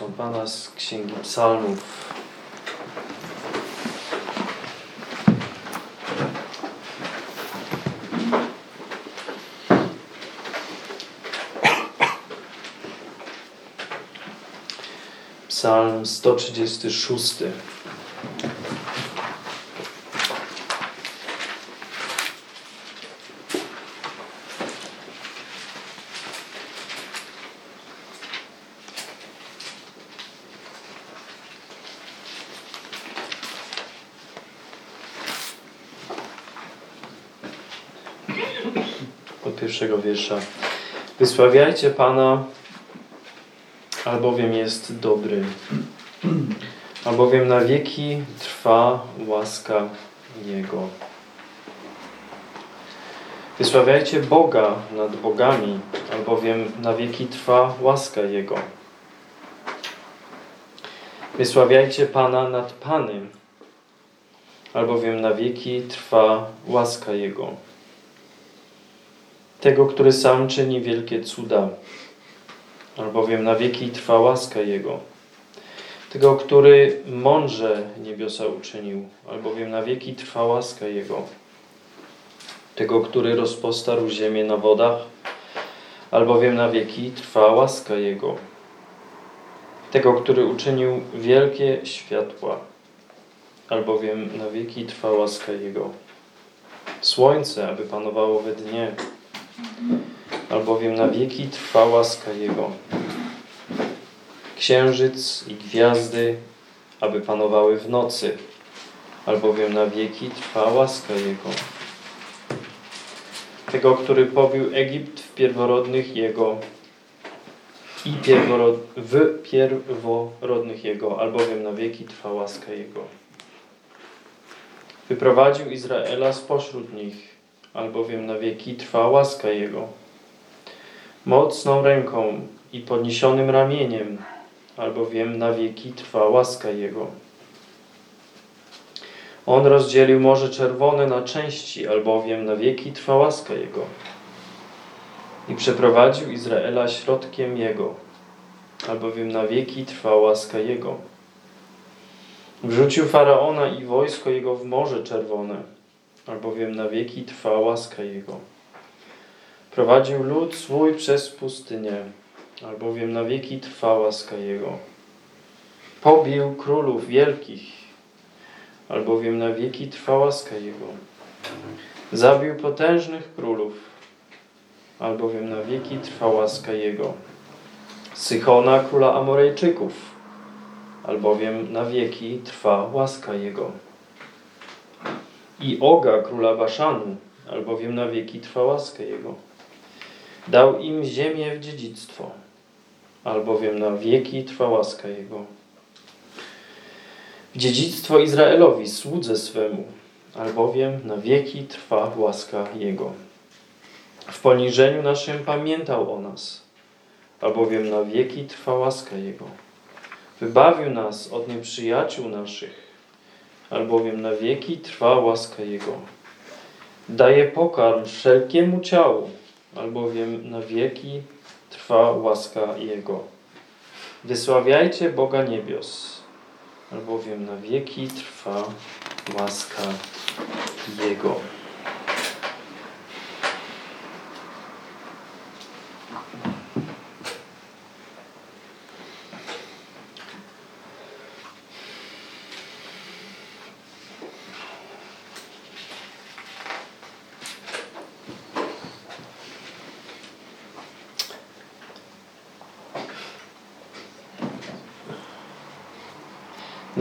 mocą Pana z Księgi Psalmów. Psalm 136. Od pierwszego wiersza. Wysławiajcie Pana, albowiem jest dobry. Albowiem na wieki trwa łaska Jego. Wysławiajcie Boga nad bogami, albowiem na wieki trwa łaska Jego. Wysławiajcie Pana nad Panem, albowiem na wieki trwa łaska Jego. Tego, który sam czyni wielkie cuda, albowiem na wieki trwa łaska Jego. Tego, który mądrze niebiosa uczynił, albowiem na wieki trwa łaska Jego. Tego, który rozpostarł ziemię na wodach, albowiem na wieki trwa łaska Jego. Tego, który uczynił wielkie światła, albowiem na wieki trwa łaska Jego. Słońce, aby panowało we dnie, albowiem na wieki trwa łaska Jego. Księżyc i gwiazdy, aby panowały w nocy, albowiem na wieki trwa łaska Jego. Tego, który pobił Egipt w pierworodnych Jego i pierworod, w pierworodnych Jego, albowiem na wieki trwa łaska Jego. Wyprowadził Izraela spośród nich, albowiem na wieki trwa łaska Jego. Mocną ręką i podniesionym ramieniem, albowiem na wieki trwa łaska Jego. On rozdzielił Morze Czerwone na części, albowiem na wieki trwa łaska Jego. I przeprowadził Izraela środkiem Jego, albowiem na wieki trwa łaska Jego. Wrzucił Faraona i wojsko Jego w Morze Czerwone, albowiem na wieki trwa łaska Jego. Prowadził lud swój przez pustynię, albowiem na wieki trwa łaska Jego. Pobił królów wielkich, albowiem na wieki trwa łaska Jego. Zabił potężnych królów, albowiem na wieki trwa łaska Jego. Sychona, króla Amorejczyków, albowiem na wieki trwa łaska Jego. I Oga, króla Baszanu, albowiem na wieki trwa łaska Jego. Dał im ziemię w dziedzictwo, albowiem na wieki trwa łaska Jego. W dziedzictwo Izraelowi, słudze swemu, albowiem na wieki trwa łaska Jego. W poniżeniu naszym pamiętał o nas, albowiem na wieki trwa łaska Jego. Wybawił nas od nieprzyjaciół naszych, albowiem na wieki trwa łaska Jego. Daje pokarm wszelkiemu ciału, albowiem na wieki trwa łaska Jego. Wysławiajcie Boga niebios, albowiem na wieki trwa łaska Jego.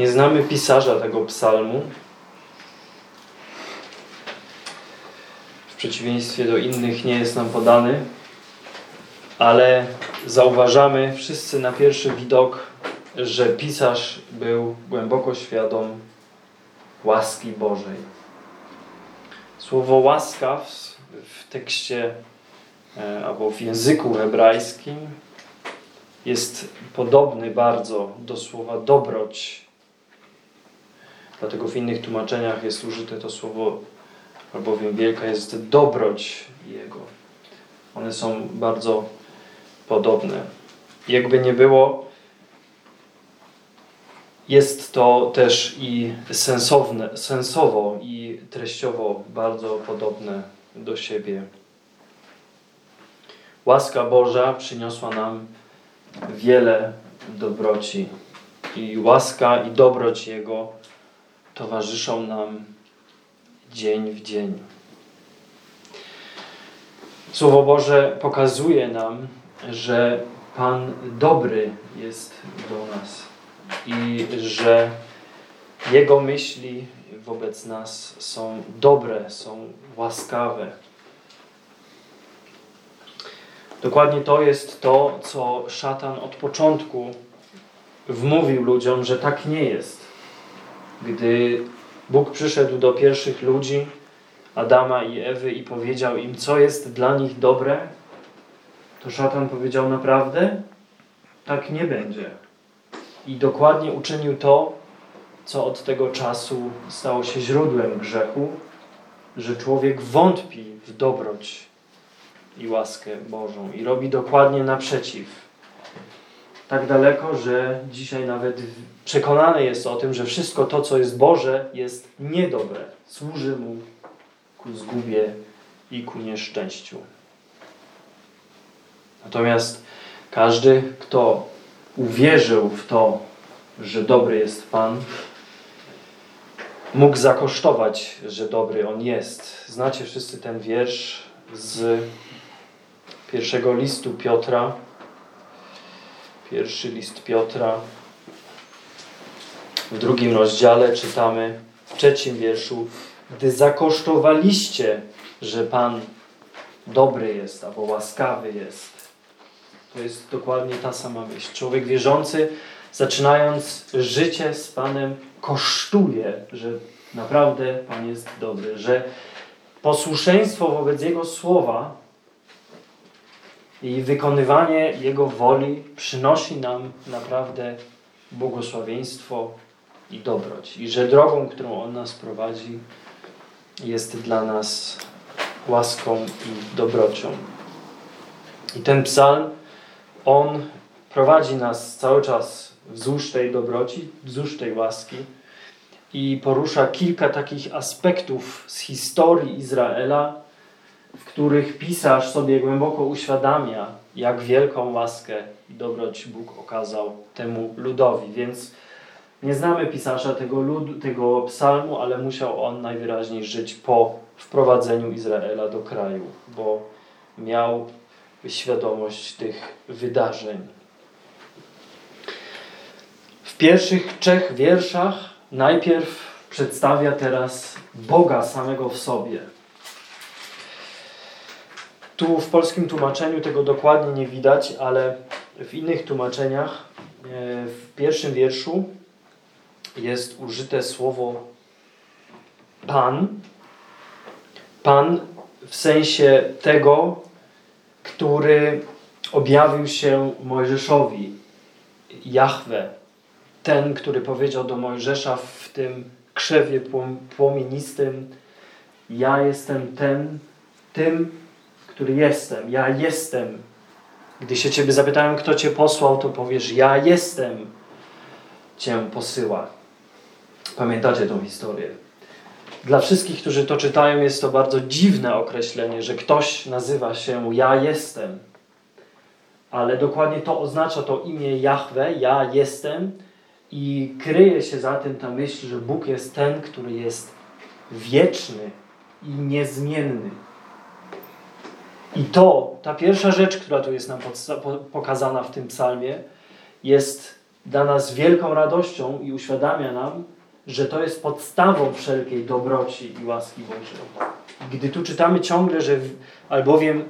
Nie znamy pisarza tego psalmu. W przeciwieństwie do innych nie jest nam podany, ale zauważamy wszyscy na pierwszy widok, że pisarz był głęboko świadom łaski Bożej. Słowo łaska w, w tekście e, albo w języku hebrajskim jest podobny bardzo do słowa dobroć. Dlatego w innych tłumaczeniach jest użyte to słowo, albowiem wielka jest dobroć Jego. One są bardzo podobne. Jakby nie było, jest to też i sensowne, sensowo i treściowo bardzo podobne do siebie. Łaska Boża przyniosła nam wiele dobroci i łaska i dobroć Jego towarzyszą nam dzień w dzień. Słowo Boże pokazuje nam, że Pan dobry jest do nas i że Jego myśli wobec nas są dobre, są łaskawe. Dokładnie to jest to, co szatan od początku wmówił ludziom, że tak nie jest. Gdy Bóg przyszedł do pierwszych ludzi, Adama i Ewy, i powiedział im, co jest dla nich dobre, to szatan powiedział naprawdę, tak nie będzie. I dokładnie uczynił to, co od tego czasu stało się źródłem grzechu, że człowiek wątpi w dobroć i łaskę Bożą i robi dokładnie naprzeciw. Tak daleko, że dzisiaj nawet przekonany jest o tym, że wszystko to, co jest Boże, jest niedobre. Służy mu ku zgubie i ku nieszczęściu. Natomiast każdy, kto uwierzył w to, że dobry jest Pan, mógł zakosztować, że dobry On jest. Znacie wszyscy ten wiersz z pierwszego listu Piotra. Pierwszy list Piotra. W drugim rozdziale czytamy w trzecim wierszu Gdy zakosztowaliście, że Pan dobry jest albo łaskawy jest. To jest dokładnie ta sama myśl. Człowiek wierzący, zaczynając życie z Panem, kosztuje, że naprawdę Pan jest dobry, że posłuszeństwo wobec Jego słowa i wykonywanie Jego woli przynosi nam naprawdę błogosławieństwo i dobroć. I że drogą, którą On nas prowadzi, jest dla nas łaską i dobrocią. I ten psalm, on prowadzi nas cały czas wzdłuż tej dobroci, wzdłuż tej łaski i porusza kilka takich aspektów z historii Izraela, w których pisarz sobie głęboko uświadamia, jak wielką łaskę i dobroć Bóg okazał temu ludowi. Więc nie znamy pisarza tego, tego psalmu, ale musiał on najwyraźniej żyć po wprowadzeniu Izraela do kraju, bo miał świadomość tych wydarzeń. W pierwszych trzech wierszach najpierw przedstawia teraz Boga samego w sobie. Tu w polskim tłumaczeniu tego dokładnie nie widać, ale w innych tłumaczeniach e, w pierwszym wierszu jest użyte słowo Pan. Pan w sensie tego, który objawił się Mojżeszowi, Jahwe, ten, który powiedział do Mojżesza w tym krzewie płomienistym, ja jestem ten, tym, który jestem, ja jestem. Gdy się Ciebie zapytałem, kto Cię posłał, to powiesz, ja jestem Cię posyła. Pamiętacie tą historię. Dla wszystkich, którzy to czytają, jest to bardzo dziwne określenie, że ktoś nazywa się Ja jestem. Ale dokładnie to oznacza to imię Jahwe, Ja jestem i kryje się za tym ta myśl, że Bóg jest ten, który jest wieczny i niezmienny. I to, ta pierwsza rzecz, która tu jest nam pokazana w tym psalmie, jest dla nas wielką radością i uświadamia nam, że to jest podstawą wszelkiej dobroci i łaski Bożej. Gdy tu czytamy ciągle, że albowiem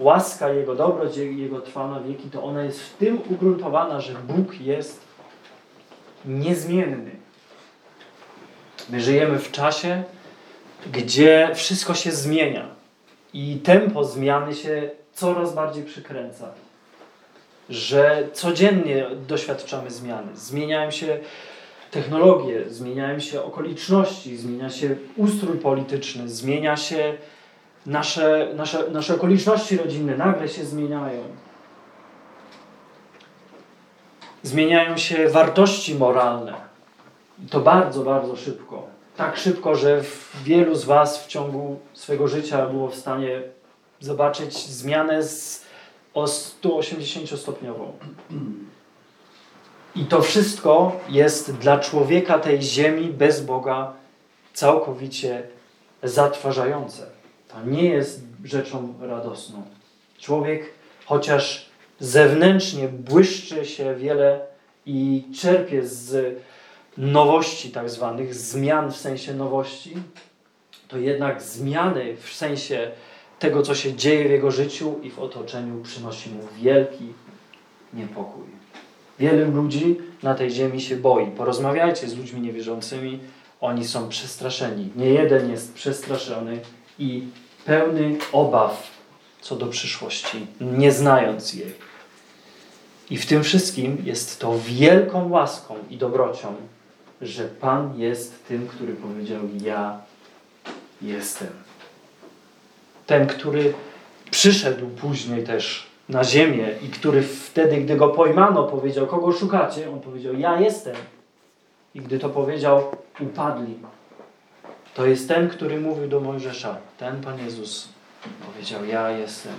łaska Jego, dobroć Jego trwa na wieki, to ona jest w tym ugruntowana, że Bóg jest niezmienny. My żyjemy w czasie, gdzie wszystko się zmienia i tempo zmiany się coraz bardziej przykręca. Że codziennie doświadczamy zmiany. Zmieniają się technologie, zmieniają się okoliczności, zmienia się ustrój polityczny, zmienia się nasze, nasze, nasze okoliczności rodzinne, nagle się zmieniają. zmieniają się wartości moralne. I to bardzo, bardzo szybko. Tak szybko, że wielu z Was w ciągu swojego życia było w stanie zobaczyć zmianę z, o 180-stopniową. I to wszystko jest dla człowieka tej ziemi bez Boga całkowicie zatrważające. To nie jest rzeczą radosną. Człowiek, chociaż zewnętrznie błyszczy się wiele i czerpie z nowości tak zwanych, zmian w sensie nowości, to jednak zmiany w sensie tego, co się dzieje w jego życiu i w otoczeniu przynosi mu wielki niepokój. Wielu ludzi na tej ziemi się boi. Porozmawiajcie z ludźmi niewierzącymi, oni są przestraszeni. Nie jeden jest przestraszony i pełny obaw co do przyszłości, nie znając jej. I w tym wszystkim jest to wielką łaską i dobrocią, że Pan jest tym, który powiedział: Ja jestem. Ten, który przyszedł później też na ziemię i który wtedy, gdy go pojmano, powiedział: Kogo szukacie? On powiedział: Ja jestem. I gdy to powiedział, upadli. To jest ten, który mówił do Mojżesza. Ten Pan Jezus powiedział: Ja jestem.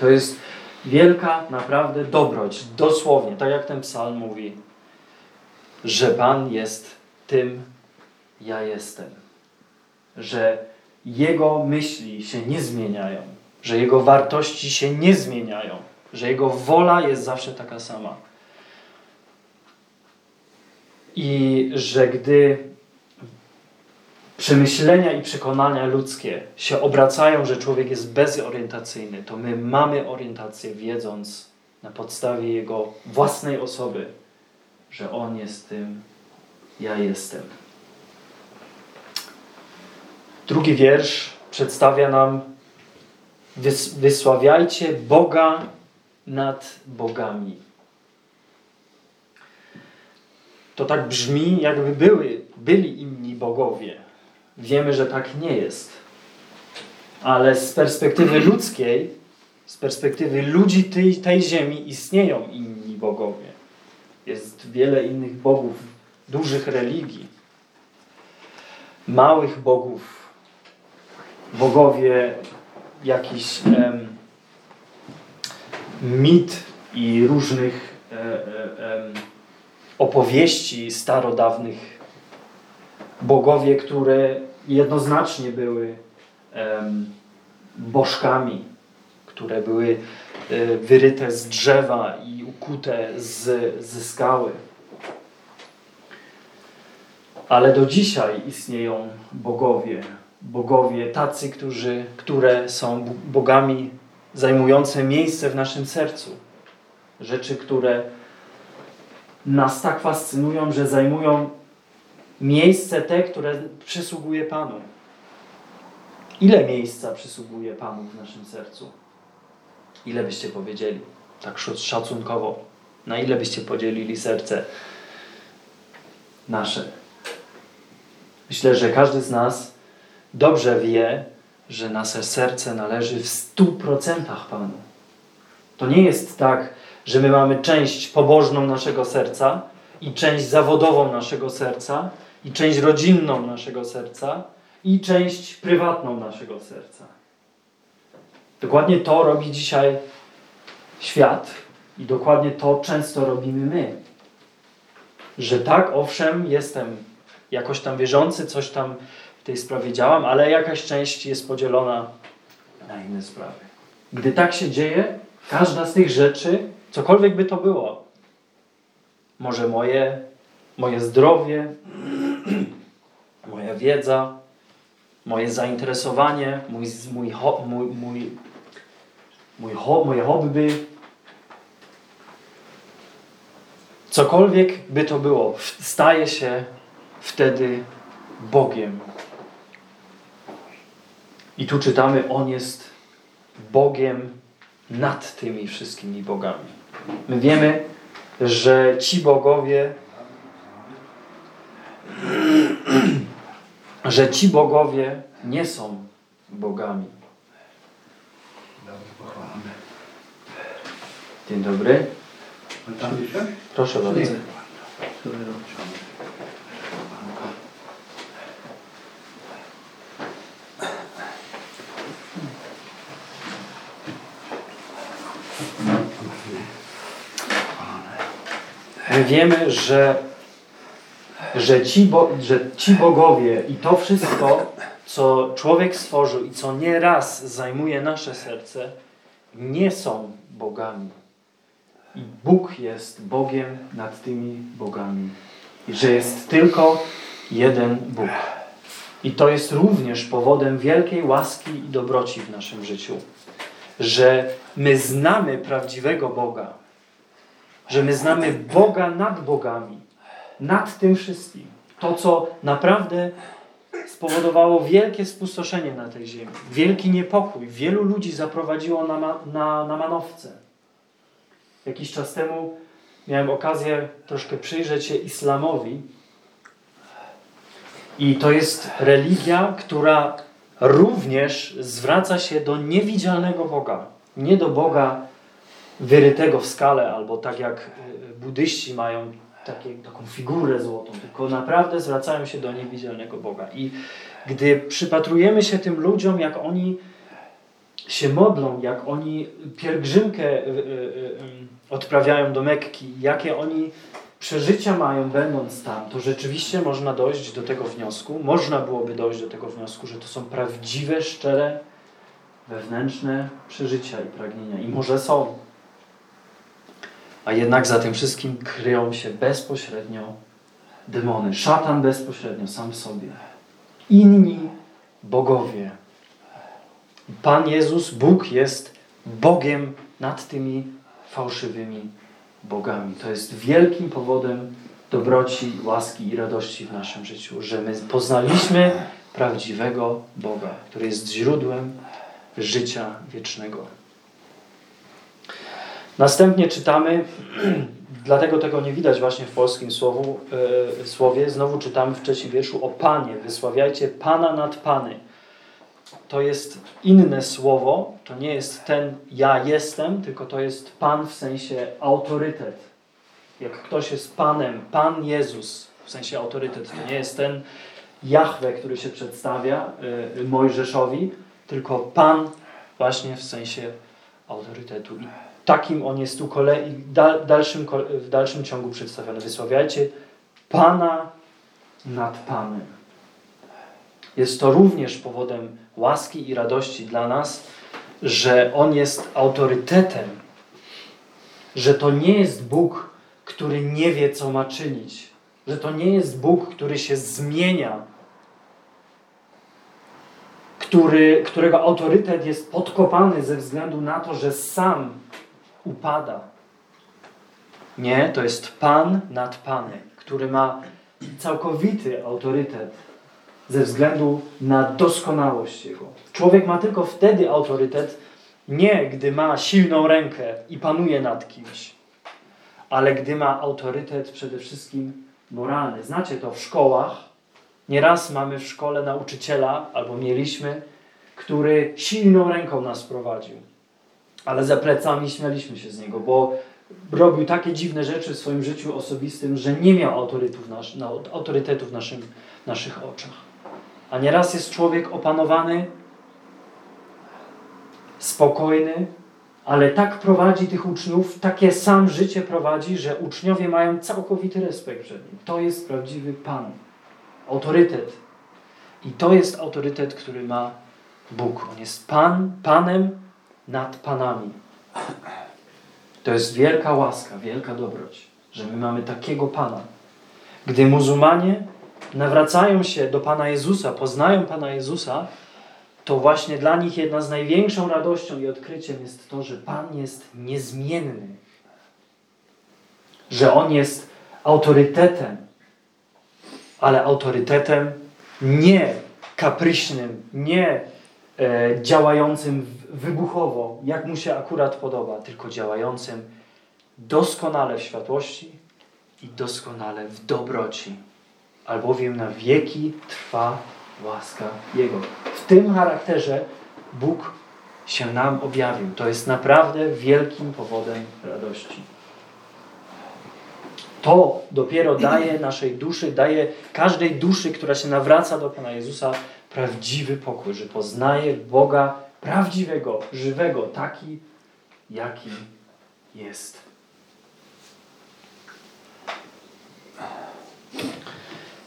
To jest wielka naprawdę dobroć, dosłownie, tak jak ten psalm mówi, że Pan jest tym, ja jestem. Że Jego myśli się nie zmieniają, że Jego wartości się nie zmieniają, że Jego wola jest zawsze taka sama. I że gdy przemyślenia i przekonania ludzkie się obracają, że człowiek jest bezorientacyjny, to my mamy orientację, wiedząc na podstawie jego własnej osoby, że On jest tym, ja jestem. Drugi wiersz przedstawia nam wys wysławiajcie Boga nad bogami. To tak brzmi, jakby były, byli inni bogowie. Wiemy, że tak nie jest. Ale z perspektywy ludzkiej, z perspektywy ludzi tej, tej ziemi istnieją inni bogowie. Jest wiele innych bogów, dużych religii, małych bogów, bogowie jakichś em, mit i różnych e, e, opowieści starodawnych. Bogowie, które jednoznacznie były em, bożkami, które były e, wyryte z drzewa i ukute z, ze skały. Ale do dzisiaj istnieją bogowie, bogowie tacy, którzy, które są bogami zajmujące miejsce w naszym sercu. Rzeczy, które nas tak fascynują, że zajmują miejsce te, które przysługuje Panu. Ile miejsca przysługuje Panu w naszym sercu? Ile byście powiedzieli? Tak szacunkowo. Na ile byście podzielili serce nasze? Myślę, że każdy z nas dobrze wie, że nasze serce należy w stu procentach Panu. To nie jest tak, że my mamy część pobożną naszego serca i część zawodową naszego serca i część rodzinną naszego serca i część prywatną naszego serca. Dokładnie to robi dzisiaj świat i dokładnie to często robimy my. Że tak, owszem, jestem jakoś tam wierzący, coś tam w tej sprawie działam, ale jakaś część jest podzielona na inne sprawy. Gdy tak się dzieje, każda z tych rzeczy, cokolwiek by to było, może moje, moje zdrowie, moja wiedza, moje zainteresowanie, mój, mój, mój, mój, mój moje hobby, cokolwiek by to było, staje się wtedy Bogiem. I tu czytamy, On jest Bogiem nad tymi wszystkimi bogami. My wiemy, że ci bogowie, że ci bogowie nie są bogami. Dzień dobry. Proszę bardzo. Wiemy, że, że, ci bo, że ci bogowie i to wszystko, co człowiek stworzył i co nieraz zajmuje nasze serce, nie są bogami. I Bóg jest Bogiem nad tymi bogami. I że jest tylko jeden Bóg. I to jest również powodem wielkiej łaski i dobroci w naszym życiu. Że my znamy prawdziwego Boga. Że my znamy Boga nad bogami. Nad tym wszystkim. To, co naprawdę spowodowało wielkie spustoszenie na tej ziemi. Wielki niepokój. Wielu ludzi zaprowadziło na, na, na manowce. Jakiś czas temu miałem okazję troszkę przyjrzeć się islamowi. I to jest religia, która również zwraca się do niewidzialnego Boga. Nie do Boga wyrytego w skale, albo tak jak buddyści mają taką figurę złotą, tylko naprawdę zwracają się do niewidzialnego Boga. I gdy przypatrujemy się tym ludziom, jak oni się modlą, jak oni pielgrzymkę y, y, y, odprawiają do Mekki, jakie oni przeżycia mają będąc tam, to rzeczywiście można dojść do tego wniosku, można byłoby dojść do tego wniosku, że to są prawdziwe, szczere, wewnętrzne przeżycia i pragnienia. I może są. A jednak za tym wszystkim kryją się bezpośrednio demony. Szatan bezpośrednio, sam w sobie. Inni bogowie. Pan Jezus, Bóg jest Bogiem nad tymi fałszywymi bogami. To jest wielkim powodem dobroci, łaski i radości w naszym życiu, że my poznaliśmy prawdziwego Boga, który jest źródłem życia wiecznego. Następnie czytamy, dlatego tego nie widać właśnie w polskim słowu, e, słowie, znowu czytamy w trzecim wierszu o Panie. Wysławiajcie Pana nad Pany. To jest inne słowo, to nie jest ten ja jestem, tylko to jest Pan w sensie autorytet. Jak ktoś jest Panem, Pan Jezus w sensie autorytet, to nie jest ten Jahwe, który się przedstawia y, Mojżeszowi, tylko Pan właśnie w sensie autorytetu. Takim on jest tu kolei, dalszym, w dalszym ciągu przedstawiony. Wysławiajcie Pana nad Panem. Jest to również powodem łaski i radości dla nas, że On jest autorytetem, że to nie jest Bóg, który nie wie, co ma czynić, że to nie jest Bóg, który się zmienia, który, którego autorytet jest podkopany ze względu na to, że sam upada. Nie, to jest Pan nad Panem, który ma całkowity autorytet ze względu na doskonałość Jego. Człowiek ma tylko wtedy autorytet, nie gdy ma silną rękę i panuje nad kimś, ale gdy ma autorytet przede wszystkim moralny. Znacie to w szkołach. Nieraz mamy w szkole nauczyciela, albo mieliśmy, który silną ręką nas prowadził. Ale za plecami śmialiśmy się z niego, bo robił takie dziwne rzeczy w swoim życiu osobistym, że nie miał autorytetu w naszym, naszych oczach. A nieraz jest człowiek opanowany, spokojny, ale tak prowadzi tych uczniów, takie sam życie prowadzi, że uczniowie mają całkowity respekt przed nim. To jest prawdziwy Pan, autorytet. I to jest autorytet, który ma Bóg. On jest Pan, Panem nad Panami. To jest wielka łaska, wielka dobroć, że my mamy takiego Pana. Gdy muzułmanie nawracają się do Pana Jezusa, poznają Pana Jezusa, to właśnie dla nich jedna z największą radością i odkryciem jest to, że Pan jest niezmienny. Że On jest autorytetem, ale autorytetem nie kapryśnym, nie działającym wybuchowo, jak mu się akurat podoba, tylko działającym doskonale w światłości i doskonale w dobroci albowiem na wieki trwa łaska Jego. W tym charakterze Bóg się nam objawił. To jest naprawdę wielkim powodem radości. To dopiero daje naszej duszy, daje każdej duszy, która się nawraca do Pana Jezusa, prawdziwy pokój, że poznaje Boga prawdziwego, żywego, taki, jaki jest.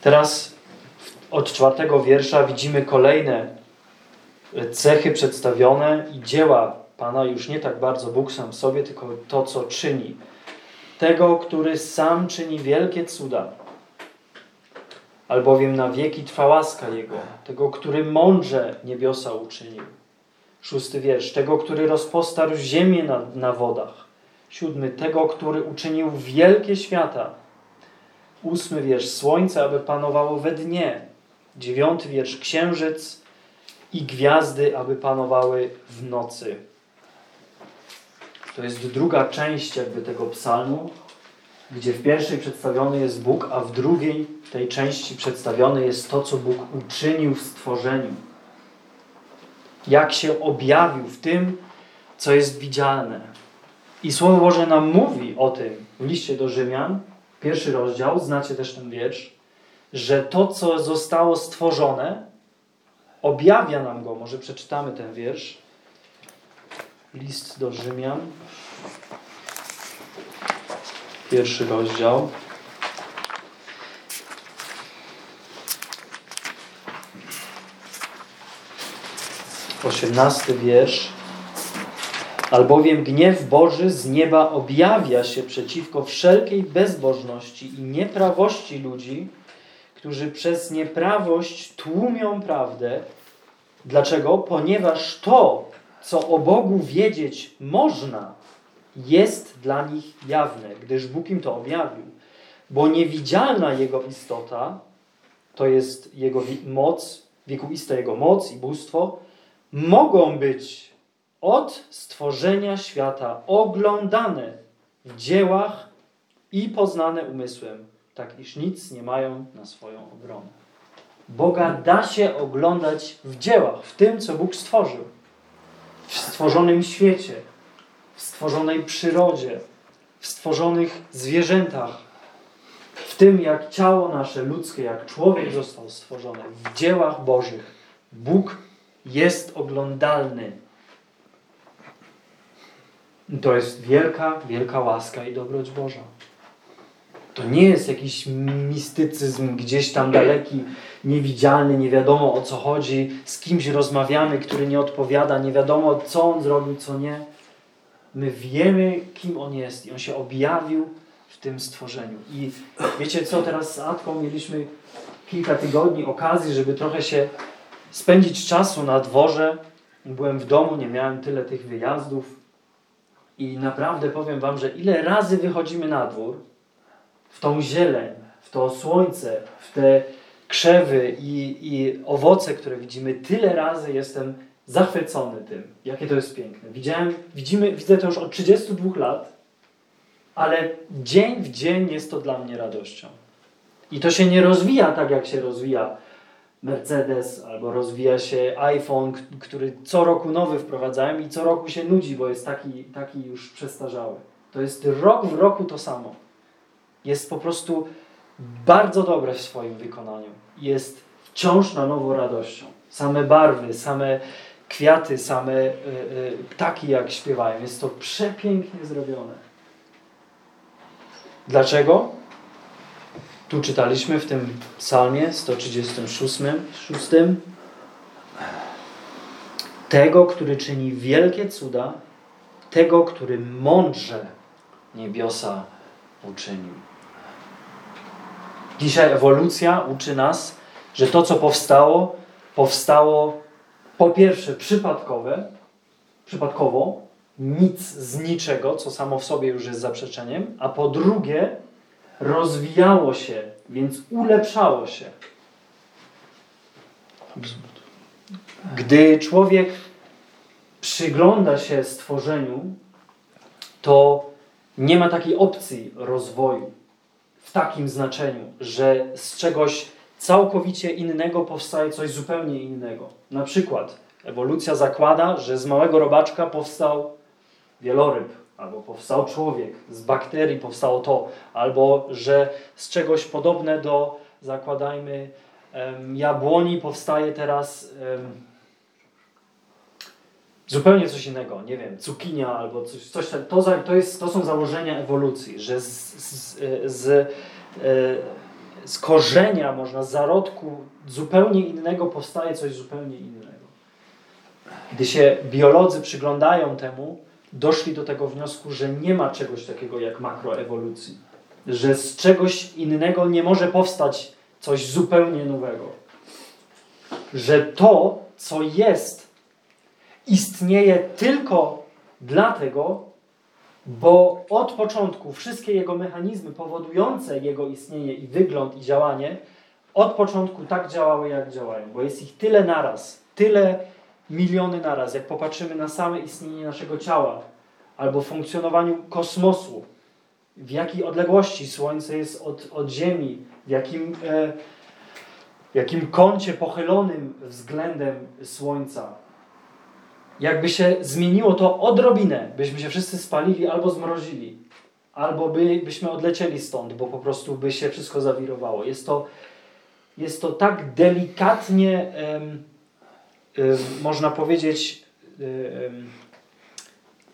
Teraz od czwartego wiersza widzimy kolejne cechy przedstawione i dzieła Pana, już nie tak bardzo Bóg sam w sobie, tylko to, co czyni. Tego, który sam czyni wielkie cuda, albowiem na wieki trwa łaska Jego. Tego, który mądrze niebiosa uczynił. Szósty wiersz. Tego, który rozpostarł ziemię na, na wodach. Siódmy. Tego, który uczynił wielkie świata. Ósmy wiersz. Słońce, aby panowało we dnie. Dziewiąty wiersz. Księżyc i gwiazdy, aby panowały w nocy. To jest druga część jakby tego psalmu, gdzie w pierwszej przedstawiony jest Bóg, a w drugiej tej części przedstawione jest to, co Bóg uczynił w stworzeniu. Jak się objawił w tym, co jest widzialne. I Słowo Boże nam mówi o tym w liście do Rzymian, pierwszy rozdział, znacie też ten wiersz, że to, co zostało stworzone, objawia nam go. Może przeczytamy ten wiersz. List do Rzymian. Pierwszy rozdział. Osiemnasty wiersz. Albowiem gniew Boży z nieba objawia się przeciwko wszelkiej bezbożności i nieprawości ludzi, którzy przez nieprawość tłumią prawdę. Dlaczego? Ponieważ to, co o Bogu wiedzieć można, jest dla nich jawne, gdyż Bóg im to objawił. Bo niewidzialna Jego istota, to jest Jego moc, wiekuista Jego moc i bóstwo, mogą być od stworzenia świata oglądane w dziełach i poznane umysłem, tak iż nic nie mają na swoją obronę. Boga da się oglądać w dziełach, w tym, co Bóg stworzył. W stworzonym świecie, w stworzonej przyrodzie, w stworzonych zwierzętach, w tym, jak ciało nasze ludzkie, jak człowiek został stworzony, w dziełach Bożych. Bóg jest oglądalny. To jest wielka, wielka łaska i dobroć Boża. To nie jest jakiś mistycyzm gdzieś tam daleki, niewidzialny, nie wiadomo o co chodzi, z kimś rozmawiamy, który nie odpowiada, nie wiadomo co on zrobił, co nie. My wiemy, kim on jest i on się objawił w tym stworzeniu. I wiecie co, teraz z Atką mieliśmy kilka tygodni okazji, żeby trochę się spędzić czasu na dworze. Byłem w domu, nie miałem tyle tych wyjazdów. I naprawdę powiem Wam, że ile razy wychodzimy na dwór, w tą zieleń, w to słońce, w te krzewy i, i owoce, które widzimy, tyle razy jestem zachwycony tym, jakie to jest piękne. Widziałem, widzimy, widzę to już od 32 lat, ale dzień w dzień jest to dla mnie radością. I to się nie rozwija tak, jak się rozwija Mercedes albo rozwija się iPhone, który co roku nowy wprowadzają i co roku się nudzi, bo jest taki, taki już przestarzały. To jest rok w roku to samo. Jest po prostu bardzo dobre w swoim wykonaniu. Jest wciąż na nowo radością. Same barwy, same kwiaty, same y, y, ptaki jak śpiewają. Jest to przepięknie zrobione. Dlaczego? Tu czytaliśmy w tym psalmie 136. 6. Tego, który czyni wielkie cuda, tego, który mądrze niebiosa uczynił. Dzisiaj ewolucja uczy nas, że to, co powstało, powstało po pierwsze przypadkowe, przypadkowo, nic z niczego, co samo w sobie już jest zaprzeczeniem, a po drugie rozwijało się, więc ulepszało się. Gdy człowiek przygląda się stworzeniu, to nie ma takiej opcji rozwoju w takim znaczeniu, że z czegoś całkowicie innego powstaje coś zupełnie innego. Na przykład ewolucja zakłada, że z małego robaczka powstał wieloryb albo powstał człowiek, z bakterii powstało to, albo że z czegoś podobne do, zakładajmy, jabłoni powstaje teraz zupełnie coś innego, nie wiem, cukinia albo coś, coś to, to, jest, to są założenia ewolucji, że z, z, z, e, z korzenia, można z zarodku zupełnie innego powstaje coś zupełnie innego. Gdy się biolodzy przyglądają temu, doszli do tego wniosku, że nie ma czegoś takiego jak makroewolucji. Że z czegoś innego nie może powstać coś zupełnie nowego. Że to, co jest, istnieje tylko dlatego, bo od początku wszystkie jego mechanizmy powodujące jego istnienie i wygląd i działanie od początku tak działały, jak działają, bo jest ich tyle naraz, tyle miliony naraz, jak popatrzymy na same istnienie naszego ciała albo funkcjonowaniu kosmosu, w jakiej odległości Słońce jest od, od Ziemi, w jakim, e, w jakim kącie pochylonym względem Słońca. Jakby się zmieniło to odrobinę, byśmy się wszyscy spalili albo zmrozili, albo by, byśmy odlecieli stąd, bo po prostu by się wszystko zawirowało. Jest to, jest to tak delikatnie, em, em, można powiedzieć, em,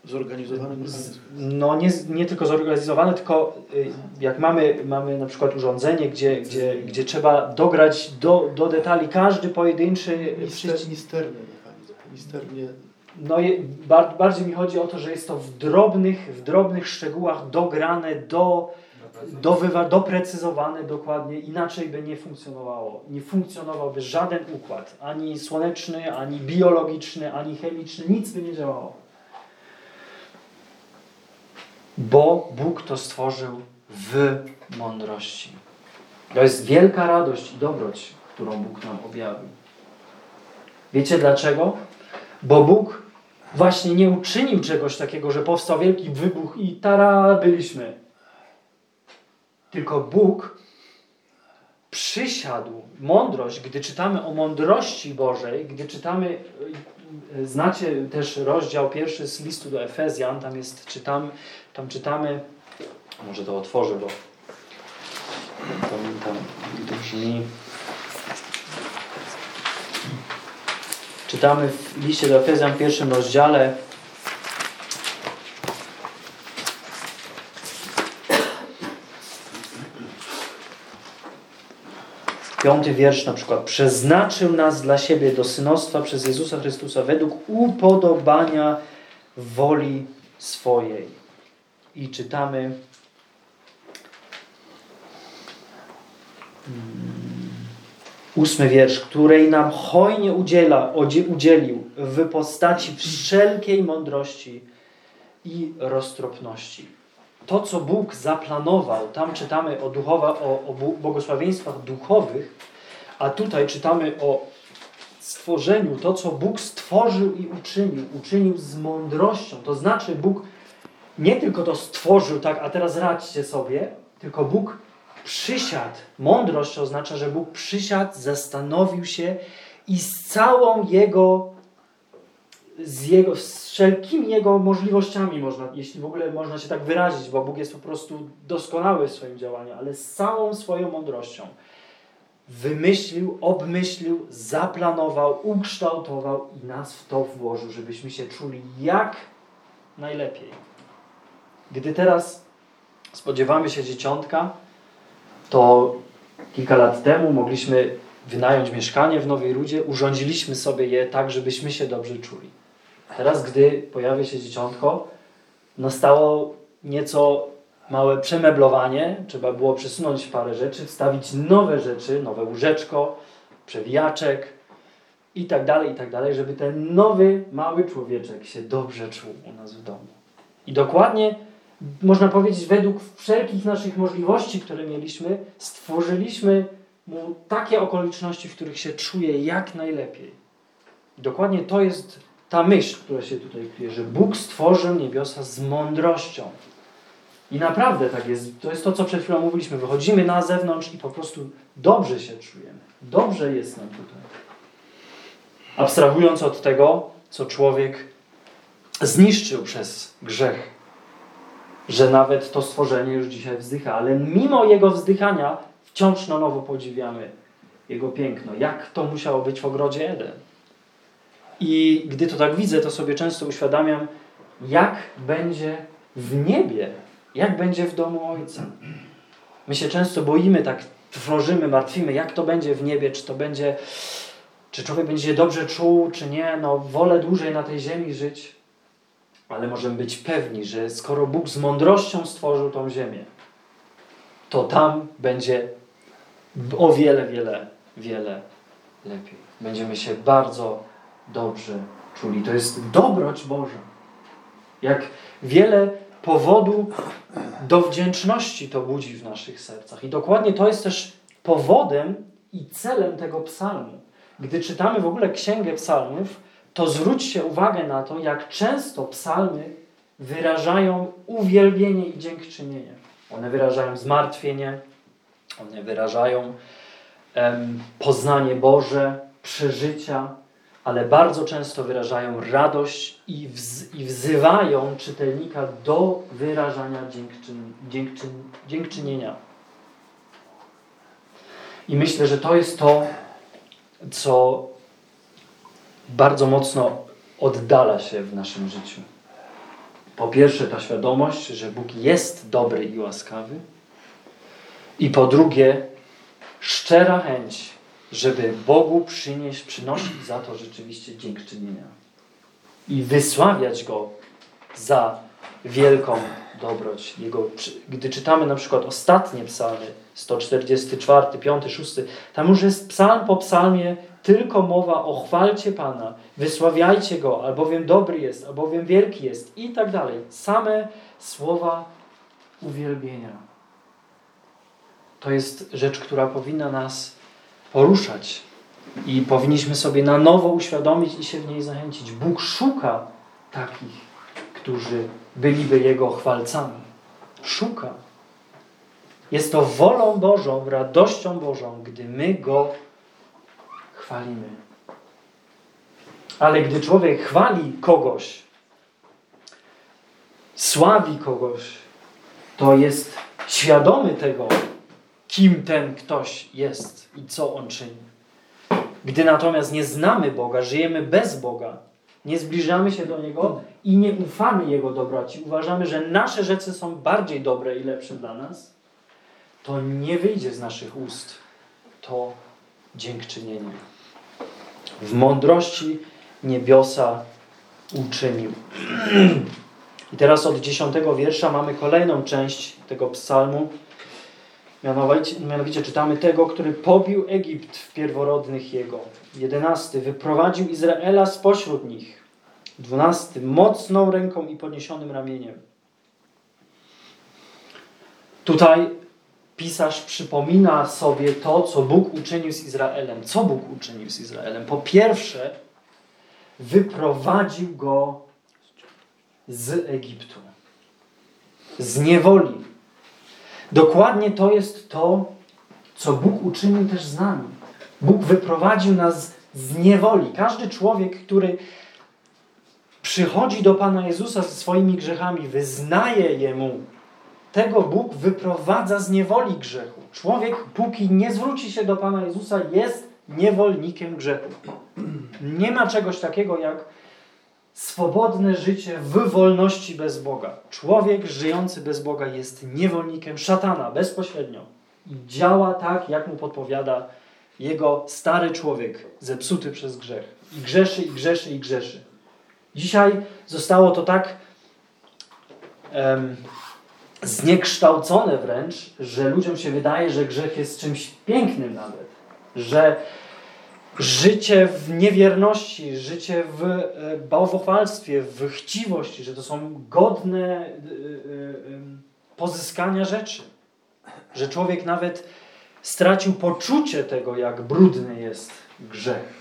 Zorganizowany mechanizm. no nie, nie tylko zorganizowane, tylko y, jak mamy, mamy na przykład urządzenie, gdzie, gdzie, gdzie trzeba dograć do, do detali każdy pojedynczy Mister, przycisk. mechanizm. Misternie No bardziej mi chodzi o to, że jest to w drobnych, w drobnych szczegółach dograne, do, do wywa- doprecyzowane dokładnie, inaczej by nie funkcjonowało. Nie funkcjonowałby żaden układ, ani słoneczny, ani biologiczny, ani chemiczny, nic by nie działało. Bo Bóg to stworzył w mądrości. To jest wielka radość i dobroć, którą Bóg nam objawił. Wiecie dlaczego? Bo Bóg właśnie nie uczynił czegoś takiego, że powstał wielki wybuch i tara, byliśmy. Tylko Bóg przysiadł mądrość, gdy czytamy o mądrości Bożej, gdy czytamy, y, y, znacie też rozdział pierwszy z listu do Efezjan, tam jest, czytam, tam czytamy, może to otworzę, bo tam, tam to brzmi, Czytamy w liście do Efezjan w pierwszym rozdziale Piąty wiersz na przykład. Przeznaczył nas dla siebie do synostwa przez Jezusa Chrystusa według upodobania woli swojej. I czytamy ósmy wiersz, której nam hojnie udziela, udzielił w postaci wszelkiej mądrości i roztropności. To, co Bóg zaplanował, tam czytamy o, duchowa, o, o błogosławieństwach duchowych, a tutaj czytamy o stworzeniu, to, co Bóg stworzył i uczynił, uczynił z mądrością. To znaczy, Bóg nie tylko to stworzył, tak, a teraz radźcie sobie, tylko Bóg przysiadł. Mądrość oznacza, że Bóg przysiadł, zastanowił się i z całą jego, z jego, z wszelkimi jego możliwościami, można, jeśli w ogóle można się tak wyrazić, bo Bóg jest po prostu doskonały w swoim działaniu, ale z całą swoją mądrością wymyślił, obmyślił, zaplanował, ukształtował i nas w to włożył, żebyśmy się czuli jak najlepiej. Gdy teraz spodziewamy się dzieciątka, to kilka lat temu mogliśmy wynająć mieszkanie w Nowej Rudzie, urządziliśmy sobie je tak, żebyśmy się dobrze czuli. Teraz, gdy pojawia się dzieciątko, nastało nieco małe przemeblowanie, trzeba było przesunąć parę rzeczy, wstawić nowe rzeczy, nowe łóżeczko, przewijaczek i tak dalej, i tak dalej, żeby ten nowy, mały człowieczek się dobrze czuł u nas w domu. I dokładnie można powiedzieć, według wszelkich naszych możliwości, które mieliśmy, stworzyliśmy mu takie okoliczności, w których się czuje jak najlepiej. I dokładnie to jest ta myśl, która się tutaj kryje, że Bóg stworzył niebiosa z mądrością. I naprawdę tak jest. To jest to, co przed chwilą mówiliśmy. Wychodzimy na zewnątrz i po prostu dobrze się czujemy. Dobrze jest nam tutaj. Abstrahując od tego, co człowiek zniszczył przez grzech że nawet to stworzenie już dzisiaj wzdycha, ale mimo jego wzdychania wciąż na nowo podziwiamy jego piękno. Jak to musiało być w ogrodzie Eden? I gdy to tak widzę, to sobie często uświadamiam, jak będzie w niebie, jak będzie w domu Ojca. My się często boimy, tak trwożymy, martwimy, jak to będzie w niebie, czy to będzie, czy człowiek będzie się dobrze czuł, czy nie. No, wolę dłużej na tej ziemi żyć, ale możemy być pewni, że skoro Bóg z mądrością stworzył tą ziemię, to tam będzie o wiele, wiele, wiele lepiej. Będziemy się bardzo dobrze czuli. To jest dobroć Boża. Jak wiele powodu do wdzięczności to budzi w naszych sercach. I dokładnie to jest też powodem i celem tego psalmu. Gdy czytamy w ogóle Księgę Psalmów, to zwróćcie uwagę na to, jak często psalmy wyrażają uwielbienie i dziękczynienie. One wyrażają zmartwienie, one wyrażają poznanie Boże, przeżycia, ale bardzo często wyrażają radość i, wz, i wzywają czytelnika do wyrażania dziękczyn, dziękczyn, dziękczynienia. I myślę, że to jest to, co bardzo mocno oddala się w naszym życiu. Po pierwsze, ta świadomość, że Bóg jest dobry i łaskawy, i po drugie, szczera chęć, żeby Bogu przynieść, przynosić za to rzeczywiście dziękczynienia i wysławiać Go za wielką dobroć Jego. Gdy czytamy na przykład ostatnie psalmy, 144, 5, 6, tam już jest psalm po psalmie tylko mowa o chwalcie Pana, wysławiajcie Go, albowiem dobry jest, albowiem wielki jest i tak dalej. Same słowa uwielbienia. To jest rzecz, która powinna nas poruszać i powinniśmy sobie na nowo uświadomić i się w niej zachęcić. Bóg szuka takich, którzy byliby Jego chwalcami. Szuka. Jest to wolą Bożą, radością Bożą, gdy my Go chwalimy. Ale gdy człowiek chwali kogoś, sławi kogoś, to jest świadomy tego, kim ten ktoś jest i co on czyni. Gdy natomiast nie znamy Boga, żyjemy bez Boga, nie zbliżamy się do Niego i nie ufamy Jego dobroci, uważamy, że nasze rzeczy są bardziej dobre i lepsze dla nas, to nie wyjdzie z naszych ust to dziękczynienie. W mądrości niebiosa uczynił. I teraz od dziesiątego wiersza mamy kolejną część tego psalmu. Mianowicie, mianowicie czytamy tego, który pobił Egipt w pierworodnych jego. Jedenasty, wyprowadził Izraela spośród nich. Dwunasty, mocną ręką i podniesionym ramieniem. Tutaj pisarz przypomina sobie to, co Bóg uczynił z Izraelem. Co Bóg uczynił z Izraelem? Po pierwsze, wyprowadził go z Egiptu, z niewoli. Dokładnie to jest to, co Bóg uczynił też z nami. Bóg wyprowadził nas z niewoli. Każdy człowiek, który przychodzi do Pana Jezusa ze swoimi grzechami, wyznaje Jemu, tego Bóg wyprowadza z niewoli grzechu. Człowiek, póki nie zwróci się do Pana Jezusa, jest niewolnikiem grzechu. Nie ma czegoś takiego jak swobodne życie w wolności bez Boga. Człowiek żyjący bez Boga jest niewolnikiem szatana bezpośrednio i działa tak, jak mu podpowiada jego stary człowiek, zepsuty przez grzech. I grzeszy, i grzeszy, i grzeszy. Dzisiaj zostało to tak zniekształcone wręcz, że ludziom się wydaje, że grzech jest czymś pięknym nawet. Że życie w niewierności, życie w e, bałwochwalstwie, w chciwości, że to są godne e, e, pozyskania rzeczy. Że człowiek nawet stracił poczucie tego, jak brudny jest grzech.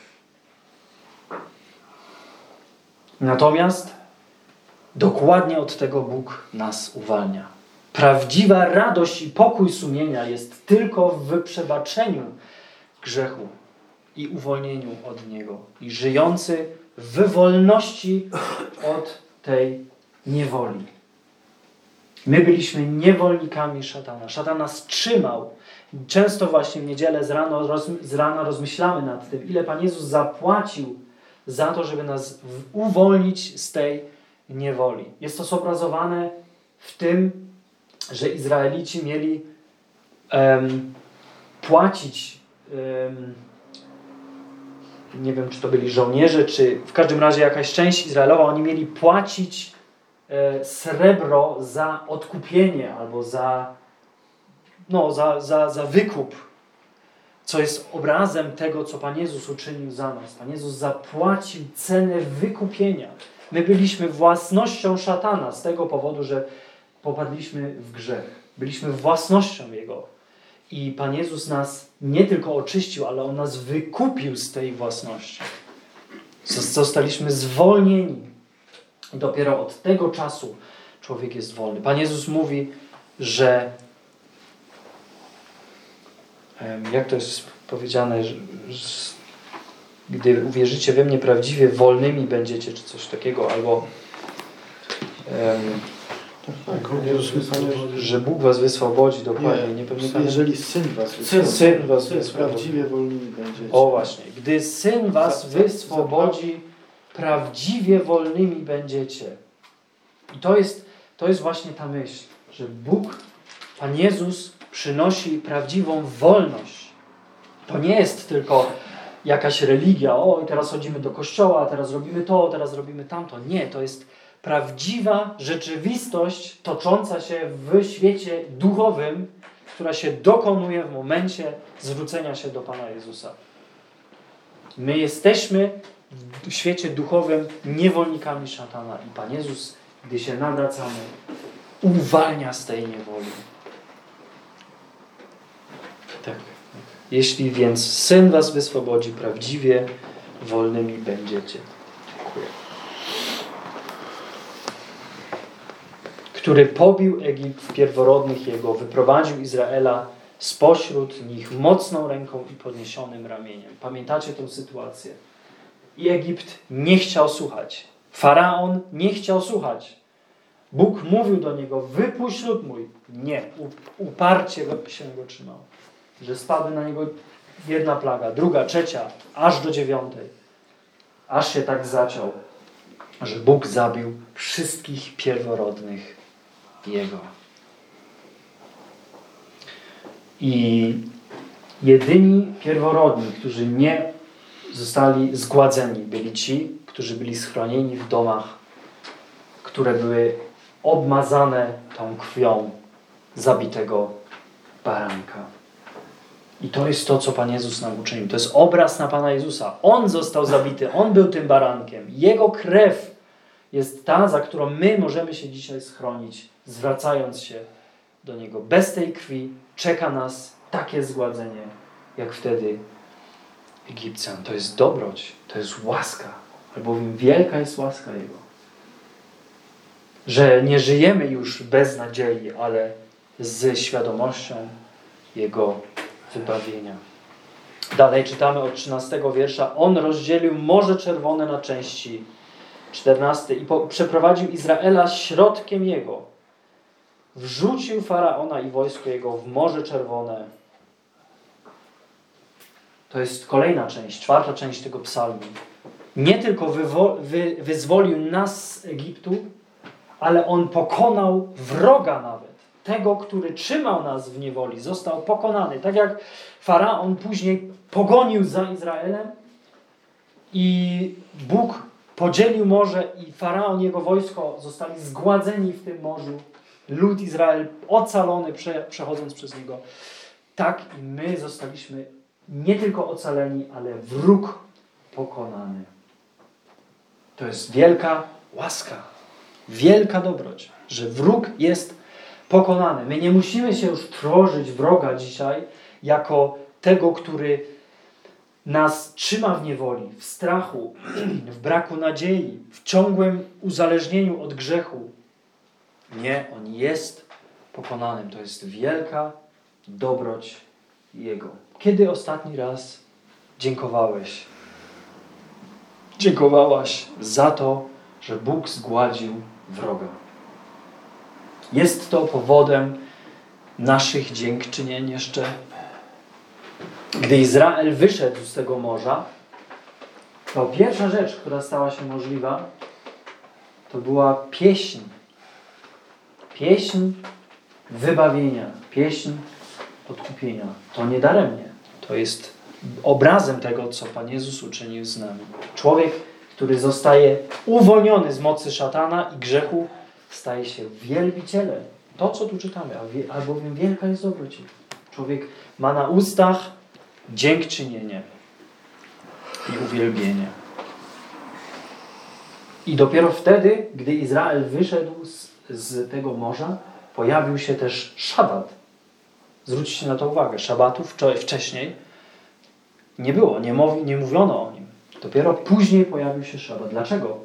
Natomiast dokładnie od tego Bóg nas uwalnia. Prawdziwa radość i pokój sumienia jest tylko w przebaczeniu grzechu i uwolnieniu od niego. I żyjący w wolności od tej niewoli. My byliśmy niewolnikami szatana. Szatan nas trzymał. Często właśnie w niedzielę z rana, roz, z rana rozmyślamy nad tym, ile Pan Jezus zapłacił za to, żeby nas uwolnić z tej niewoli. Jest to zobrazowane w tym, że Izraelici mieli em, płacić em, nie wiem, czy to byli żołnierze, czy w każdym razie jakaś część Izraelowa, oni mieli płacić e, srebro za odkupienie albo za, no, za, za, za wykup, co jest obrazem tego, co Pan Jezus uczynił za nas. Pan Jezus zapłacił cenę wykupienia. My byliśmy własnością szatana z tego powodu, że popadliśmy w grzech. Byliśmy własnością Jego. I Pan Jezus nas nie tylko oczyścił, ale On nas wykupił z tej własności. Zos- Zostaliśmy zwolnieni. Dopiero od tego czasu człowiek jest wolny. Pan Jezus mówi, że jak to jest powiedziane, że, gdy uwierzycie we mnie prawdziwie, wolnymi będziecie, czy coś takiego, albo em, Tak, Jezus wysłał, że Bóg was wyswobodzi, dokładnie, nie, nie, jeżeli Syn was Syn, wysłał, syn was wyswobodzi. prawdziwie wolnymi będziecie. O właśnie, gdy Syn was wyswobodzi, prawdziwie wolnymi będziecie. I to jest, to jest właśnie ta myśl, że Bóg, Pan Jezus przynosi prawdziwą wolność. To nie jest tylko jakaś religia, o i teraz chodzimy do kościoła, teraz robimy to, teraz robimy tamto. Nie, to jest prawdziwa rzeczywistość tocząca się w świecie duchowym, która się dokonuje w momencie zwrócenia się do Pana Jezusa. My jesteśmy w świecie duchowym niewolnikami szatana i Pan Jezus, gdy się nawracamy, uwalnia z tej niewoli. Tak. Jeśli więc Syn was wyswobodzi, prawdziwie wolnymi będziecie. Który pobił Egipt pierworodnych jego, wyprowadził Izraela spośród nich mocną ręką i podniesionym ramieniem. Pamiętacie tę sytuację? I Egipt nie chciał słuchać. Faraon nie chciał słuchać. Bóg mówił do niego, wypuść lud mój. Nie, uparcie się go trzymał. Że spadły na niego jedna plaga, druga, trzecia, aż do dziewiątej. Aż się tak zaciął, że Bóg zabił wszystkich pierworodnych jego. I jedyni pierworodni, którzy nie zostali zgładzeni, byli ci, którzy byli schronieni w domach, które były obmazane tą krwią zabitego baranka. I to jest to, co Pan Jezus nam uczynił. To jest obraz na Pana Jezusa. On został zabity, On był tym barankiem. Jego krew jest ta, za którą my możemy się dzisiaj schronić, zwracając się do Niego. Bez tej krwi czeka nas takie zgładzenie, jak wtedy Egipcjan. To jest dobroć, to jest łaska, albowiem wielka jest łaska Jego. Że nie żyjemy już bez nadziei, ale z świadomością Jego wybawienia. Dalej czytamy od 13 wiersza. On rozdzielił Morze Czerwone na części 14 i po, przeprowadził Izraela środkiem jego. Wrzucił Faraona i wojsko jego w Morze Czerwone. To jest kolejna część, czwarta część tego psalmu. Nie tylko wy- wyzwolił nas z Egiptu, ale on pokonał wroga nawet. Tego, który trzymał nas w niewoli, został pokonany. Tak jak Faraon później pogonił za Izraelem i Bóg podzielił morze i Faraon jego wojsko zostali zgładzeni w tym morzu. Lud Izrael ocalony prze, przechodząc przez niego. Tak i my zostaliśmy nie tylko ocaleni, ale wróg pokonany. To jest wielka łaska, wielka dobroć, że wróg jest pokonany. My nie musimy się już trwożyć wroga dzisiaj jako tego, który nas trzyma w niewoli, w strachu, w braku nadziei, w ciągłym uzależnieniu od grzechu. Nie, on jest pokonanym. To jest wielka dobroć Jego. Kiedy ostatni raz dziękowałeś? Dziękowałaś za to, że Bóg zgładził wroga. Jest to powodem naszych dziękczynień jeszcze. Gdy Izrael wyszedł z tego morza, to pierwsza rzecz, która stała się możliwa, to była pieśń. Pieśń wybawienia, pieśń odkupienia. To nie daremnie. To jest obrazem tego, co Pan Jezus uczynił z nami. Człowiek, który zostaje uwolniony z mocy szatana i grzechu, staje się wielbicielem. To, co tu czytamy, albowiem wielka jest dobroć. Człowiek ma na ustach dziękczynienie i uwielbienie. I dopiero wtedy, gdy Izrael wyszedł z, z tego morza, pojawił się też szabat. Zwróćcie na to uwagę. Szabatu wcześniej nie było, nie, mowi, nie mówiono o nim. Dopiero później pojawił się szabat. Dlaczego?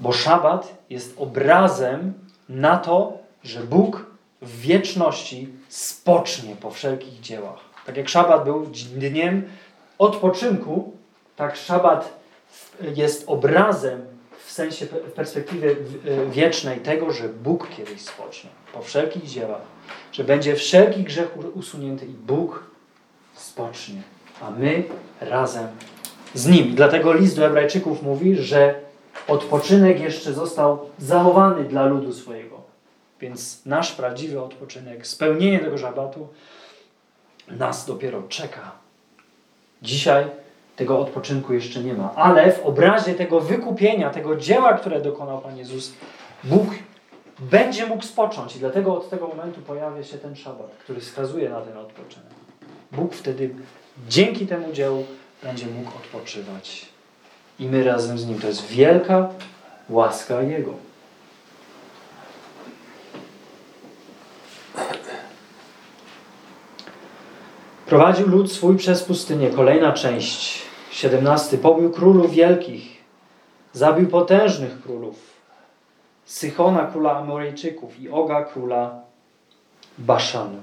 Bo szabat jest obrazem na to, że Bóg w wieczności spocznie po wszelkich dziełach. Tak jak szabat był dniem odpoczynku, tak szabat jest obrazem w sensie, w perspektywie w- wiecznej tego, że Bóg kiedyś spocznie po wszelkich dziełach, że będzie wszelki grzech usunięty i Bóg spocznie, a my razem z Nim. Dlatego list do Hebrajczyków mówi, że odpoczynek jeszcze został zachowany dla ludu swojego. Więc nasz prawdziwy odpoczynek, spełnienie tego szabatu nas dopiero czeka. Dzisiaj tego odpoczynku jeszcze nie ma, ale w obrazie tego wykupienia, tego dzieła, które dokonał Pan Jezus, Bóg będzie mógł spocząć i dlatego od tego momentu pojawia się ten szabat, który wskazuje na ten odpoczynek. Bóg wtedy dzięki temu dziełu będzie mógł odpoczywać. I my razem z Nim. To jest wielka łaska Jego. Prowadził lud swój przez pustynię. Kolejna część, 17. Pobił królów wielkich, zabił potężnych królów. Sychona, króla Amorejczyków i Oga, króla Baszanu.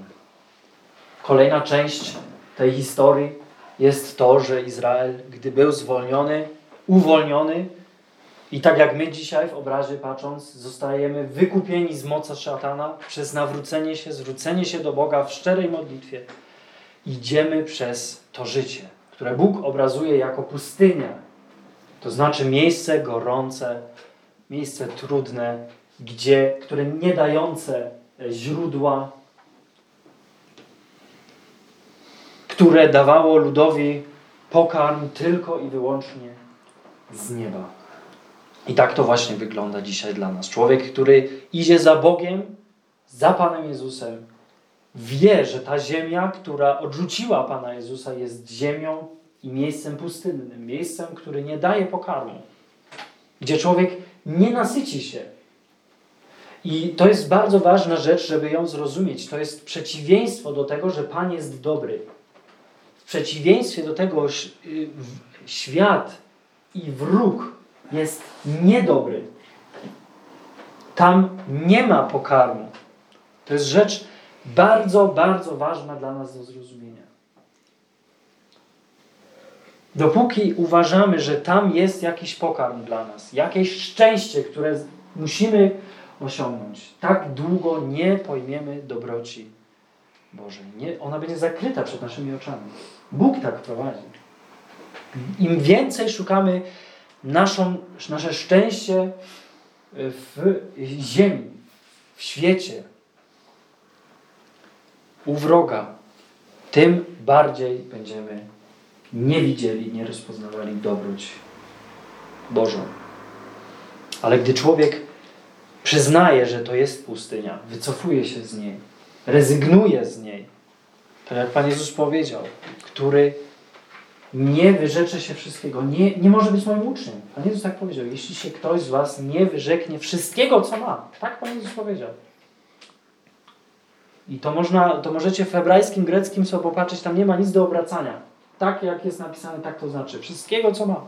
Kolejna część tej historii jest to, że Izrael, gdy był zwolniony, uwolniony i tak jak my dzisiaj w obrazie patrząc, zostajemy wykupieni z mocy szatana przez nawrócenie się, zwrócenie się do Boga w szczerej modlitwie, idziemy przez to życie, które Bóg obrazuje jako pustynia. To znaczy miejsce gorące, miejsce trudne, gdzie, które nie dające źródła, które dawało ludowi pokarm tylko i wyłącznie z nieba. I tak to właśnie wygląda dzisiaj dla nas. Człowiek, który idzie za Bogiem, za Panem Jezusem, wie, że ta ziemia, która odrzuciła Pana Jezusa, jest ziemią i miejscem pustynnym, miejscem, które nie daje pokarmu, gdzie człowiek nie nasyci się. I to jest bardzo ważna rzecz, żeby ją zrozumieć. To jest przeciwieństwo do tego, że Pan jest dobry. W przeciwieństwie do tego y, świat i wróg jest niedobry. Tam nie ma pokarmu. To jest rzecz bardzo, bardzo ważna dla nas do zrozumienia. Dopóki uważamy, że tam jest jakiś pokarm dla nas, jakieś szczęście, które musimy osiągnąć, tak długo nie pojmiemy dobroci Bożej. Nie, ona będzie zakryta przed naszymi oczami. Bóg tak prowadzi. Im więcej szukamy naszą, nasze szczęście w ziemi, w świecie, u wroga, tym bardziej będziemy nie widzieli, nie rozpoznawali dobroć Bożą. Ale gdy człowiek przyznaje, że to jest pustynia, wycofuje się z niej, rezygnuje z niej, tak jak Pan Jezus powiedział, który nie wyrzecze się wszystkiego, nie, nie może być moim uczniem. Pan Jezus tak powiedział, jeśli się ktoś z Was nie wyrzeknie wszystkiego, co ma. Tak Pan Jezus powiedział. I to, można, to możecie w hebrajskim, greckim sobie popatrzeć, tam nie ma nic do obracania. Tak jak jest napisane, tak to znaczy. Wszystkiego, co ma.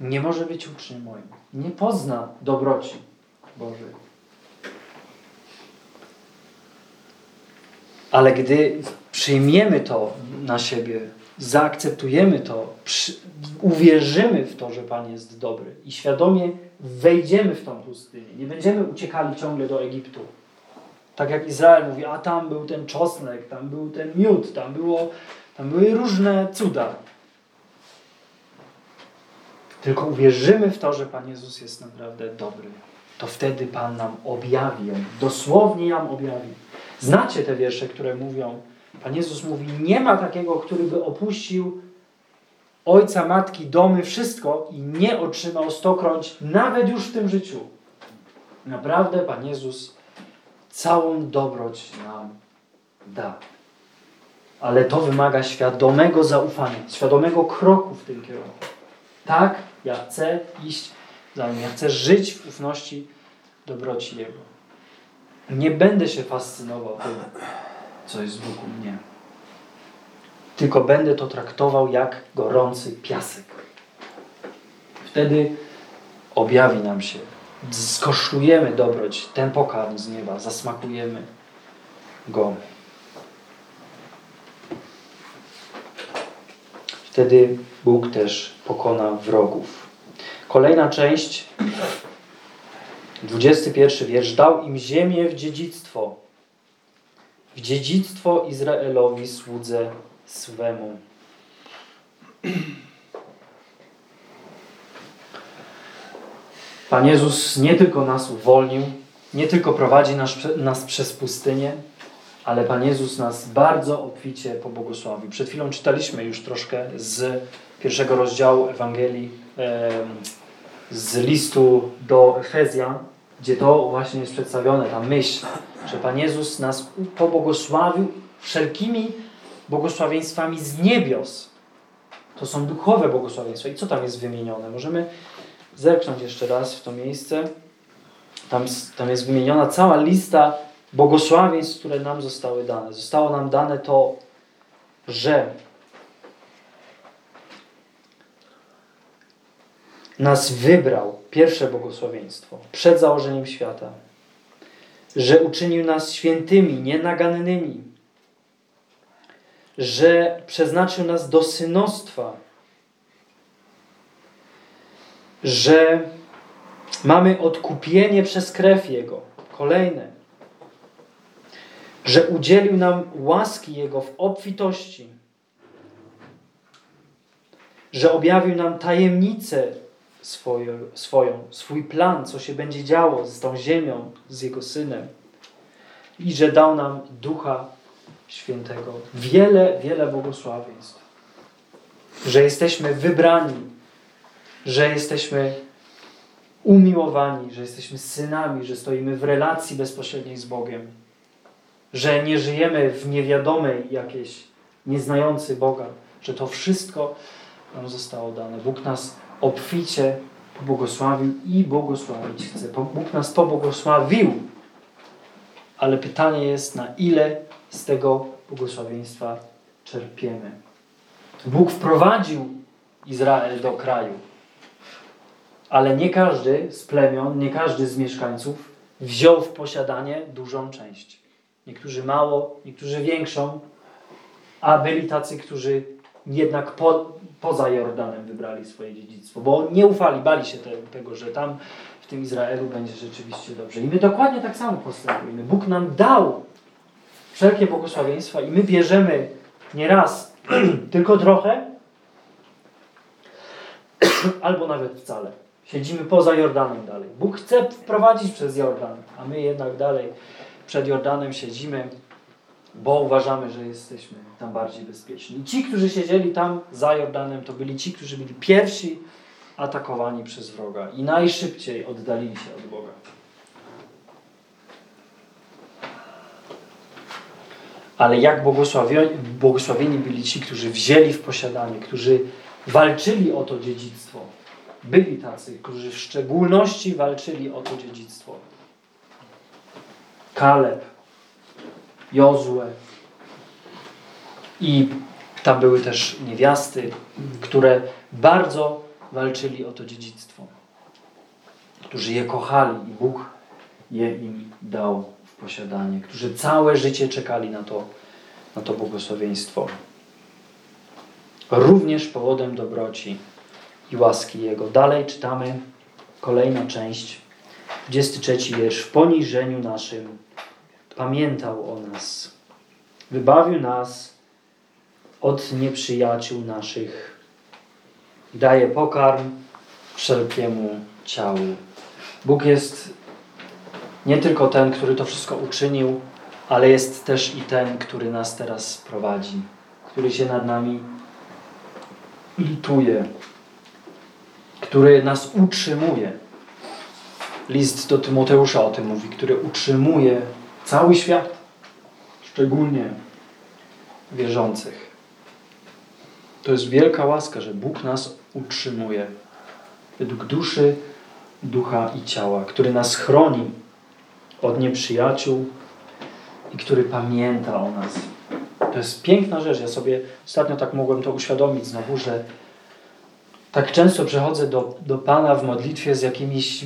Nie może być uczniem moim. Nie pozna dobroci Bożej. Ale gdy przyjmiemy to na siebie, zaakceptujemy to, przy, uwierzymy w to, że Pan jest dobry i świadomie wejdziemy w tą pustynię, nie będziemy uciekali ciągle do Egiptu, Tak jak Izrael mówi, a tam był ten czosnek, tam był ten miód, tam, było, tam były różne cuda. Tylko uwierzymy w to, że Pan Jezus jest naprawdę dobry. To wtedy Pan nam objawi, dosłownie nam objawi. Znacie te wiersze, które mówią, Pan Jezus mówi, nie ma takiego, który by opuścił ojca, matki, domy, wszystko i nie otrzymał stokroć, nawet już w tym życiu. Naprawdę Pan Jezus całą dobroć nam da. Ale to wymaga świadomego zaufania, świadomego kroku w tym kierunku. Tak, ja chcę iść za nim, ja chcę żyć w ufności dobroci Jego. Nie będę się fascynował tym, co jest wokół mnie. Tylko będę to traktował jak gorący piasek. Wtedy objawi nam się, skosztujemy dobroć, ten pokarm z nieba, zasmakujemy go. Wtedy Bóg też pokona wrogów. Kolejna część, 21 wiersz. Dał im ziemię w dziedzictwo. W dziedzictwo Izraelowi słudze swemu. Pan Jezus nie tylko nas uwolnił, nie tylko prowadzi nas, nas przez pustynię, ale Pan Jezus nas bardzo obficie pobłogosławił. Przed chwilą czytaliśmy już troszkę z pierwszego rozdziału Ewangelii, z listu do Efezjan, gdzie to właśnie jest przedstawione, ta myśl, że Pan Jezus nas pobłogosławił wszelkimi błogosławieństwami z niebios. To są duchowe błogosławieństwa. I co tam jest wymienione? Możemy zerknąć jeszcze raz w to miejsce. Tam, tam jest wymieniona cała lista błogosławieństw, które nam zostały dane. Zostało nam dane to, że nas wybrał, pierwsze błogosławieństwo, przed założeniem świata, że uczynił nas świętymi, nienagannymi, że przeznaczył nas do synostwa, że mamy odkupienie przez krew Jego. Kolejne. Że udzielił nam łaski Jego w obfitości. Że objawił nam tajemnicę swoją, swoją, swój plan, co się będzie działo z tą ziemią, z Jego Synem. I że dał nam Ducha Świętego. Wiele, wiele błogosławieństw. Że jesteśmy wybrani, że jesteśmy umiłowani, że jesteśmy synami, że stoimy w relacji bezpośredniej z Bogiem, że nie żyjemy w niewiadomej jakiejś, nieznający Boga, że to wszystko nam zostało dane. Bóg nas obficie pobłogosławił i błogosławić chce. Bóg nas pobłogosławił, ale pytanie jest, na ile z tego błogosławieństwa czerpiemy. Bóg wprowadził Izrael do kraju, ale nie każdy z plemion, nie każdy z mieszkańców wziął w posiadanie dużą część. Niektórzy mało, niektórzy większą, a byli tacy, którzy jednak po, poza Jordanem wybrali swoje dziedzictwo, bo nie ufali, bali się te, tego, że tam w tym Izraelu będzie rzeczywiście dobrze. I my dokładnie tak samo postępujemy. Bóg nam dał wszelkie błogosławieństwa i my bierzemy nie raz, tylko trochę, albo nawet wcale. Siedzimy poza Jordanem dalej. Bóg chce wprowadzić przez Jordan, a my jednak dalej przed Jordanem siedzimy, bo uważamy, że jesteśmy tam bardziej bezpieczni. I ci, którzy siedzieli tam za Jordanem, to byli ci, którzy byli pierwsi atakowani przez wroga i najszybciej oddalili się od Boga. Ale jak błogosławieni byli ci, którzy wzięli w posiadanie, którzy walczyli o to dziedzictwo. Byli tacy, którzy w szczególności walczyli o to dziedzictwo. Kaleb, Jozue. I tam były też niewiasty, które bardzo walczyli o to dziedzictwo. Którzy je kochali i Bóg je im dał w posiadanie. Którzy całe życie czekali na to, na to błogosławieństwo. Również powodem dobroci i łaski Jego. Dalej czytamy kolejna część, 23 wiersz. W poniżeniu naszym pamiętał o nas. Wybawił nas od nieprzyjaciół naszych. Daje pokarm wszelkiemu ciału. Bóg jest nie tylko ten, który to wszystko uczynił, ale jest też i ten, który nas teraz prowadzi, który się nad nami lituje, który nas utrzymuje. List do Tymoteusza o tym mówi, który utrzymuje cały świat, szczególnie wierzących. To jest wielka łaska, że Bóg nas utrzymuje według duszy, ducha i ciała, który nas chroni od nieprzyjaciół i który pamięta o nas. To jest piękna rzecz. Ja sobie ostatnio tak mogłem to uświadomić znowu, że tak często przechodzę do, do Pana w modlitwie z jakimiś,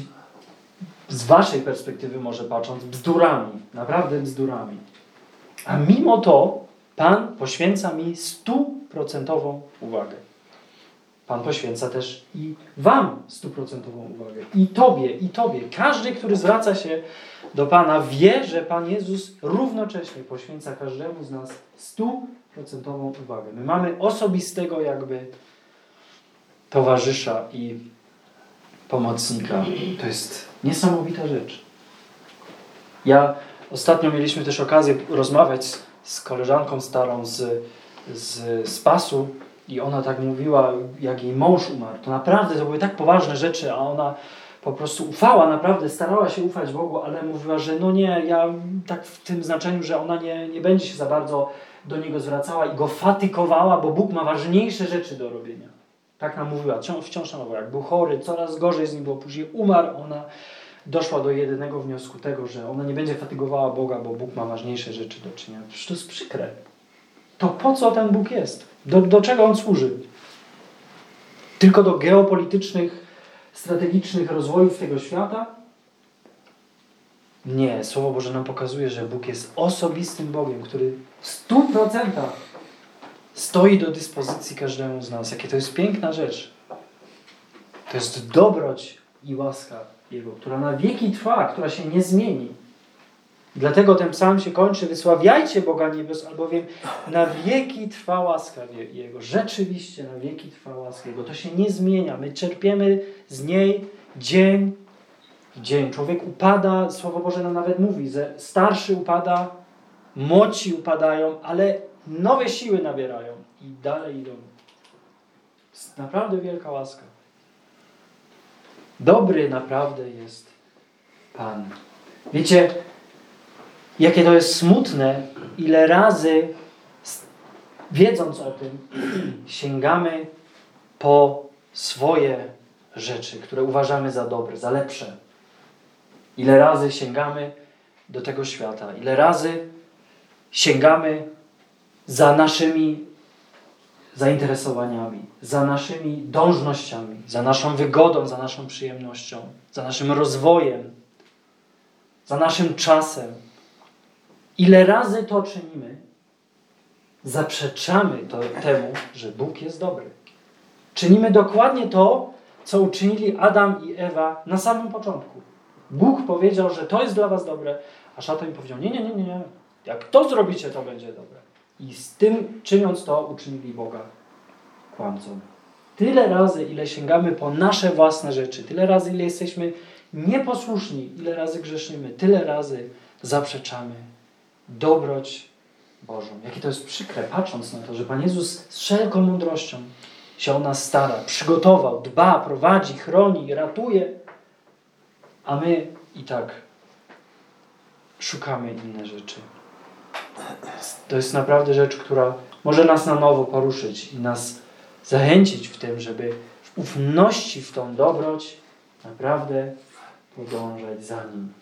z Waszej perspektywy może patrząc, bzdurami. Naprawdę bzdurami. A mimo to Pan poświęca mi stuprocentową uwagę. Pan poświęca też i Wam stuprocentową uwagę. I Tobie, i Tobie. Każdy, który zwraca się do Pana, wie, że Pan Jezus równocześnie poświęca każdemu z nas stuprocentową uwagę. My mamy osobistego jakby towarzysza i pomocnika. To jest niesamowita rzecz. Ja ostatnio mieliśmy też okazję rozmawiać z, z koleżanką starą z, z, z pasu i ona tak mówiła, jak jej mąż umarł. To naprawdę to były tak poważne rzeczy, a ona po prostu ufała, naprawdę starała się ufać Bogu, ale mówiła, że no nie, ja tak w tym znaczeniu, że ona nie, nie będzie się za bardzo do niego zwracała i go fatykowała, bo Bóg ma ważniejsze rzeczy do robienia. Tak nam mówiła, wciąż, nam mówiła. Jak był chory, coraz gorzej z nim było. Później umarł, ona doszła do jedynego wniosku tego, że ona nie będzie fatygowała Boga, bo Bóg ma ważniejsze rzeczy do czynienia. Przecież to jest przykre. To po co ten Bóg jest? Do, do czego On służy? Tylko do geopolitycznych, strategicznych rozwojów tego świata? Nie. Słowo Boże nam pokazuje, że Bóg jest osobistym Bogiem, który w stu procentach stoi do dyspozycji każdemu z nas. Jakie to jest piękna rzecz. To jest dobroć i łaska Jego, która na wieki trwa, która się nie zmieni. Dlatego ten psalm się kończy, wysławiajcie Boga niebios, albowiem na wieki trwa łaska Jego. Rzeczywiście na wieki trwa łaska Jego. To się nie zmienia. My czerpiemy z niej dzień w dzień. Człowiek upada, Słowo Boże nam nawet mówi, że starszy upada, młodsi upadają, ale nowe siły nabierają i dalej idą. Jest naprawdę wielka łaska. Dobry naprawdę jest Pan. Wiecie, jakie to jest smutne, ile razy wiedząc o tym, sięgamy po swoje rzeczy, które uważamy za dobre, za lepsze. Ile razy sięgamy do tego świata, ile razy sięgamy za naszymi zainteresowaniami, za naszymi dążnościami, za naszą wygodą, za naszą przyjemnością, za naszym rozwojem, za naszym czasem. Ile razy to czynimy, zaprzeczamy to, temu, że Bóg jest dobry. Czynimy dokładnie to, co uczynili Adam i Ewa na samym początku. Bóg powiedział, że to jest dla was dobre, a szatan powiedział, nie, nie, nie, nie. Jak to zrobicie, to będzie dobre. I z tym, czyniąc to, uczynili Boga kłamcą. Tyle razy, ile sięgamy po nasze własne rzeczy, tyle razy, ile jesteśmy nieposłuszni, ile razy grzeszymy, tyle razy zaprzeczamy dobroć Bożą. Jakie to jest przykre, patrząc na to, że Pan Jezus z wszelką mądrością się o nas stara, przygotował, dba, prowadzi, chroni, ratuje, a my i tak szukamy inne rzeczy to jest naprawdę rzecz, która może nas na nowo poruszyć i nas zachęcić w tym, żeby w ufności w tą dobroć naprawdę podążać za Nim.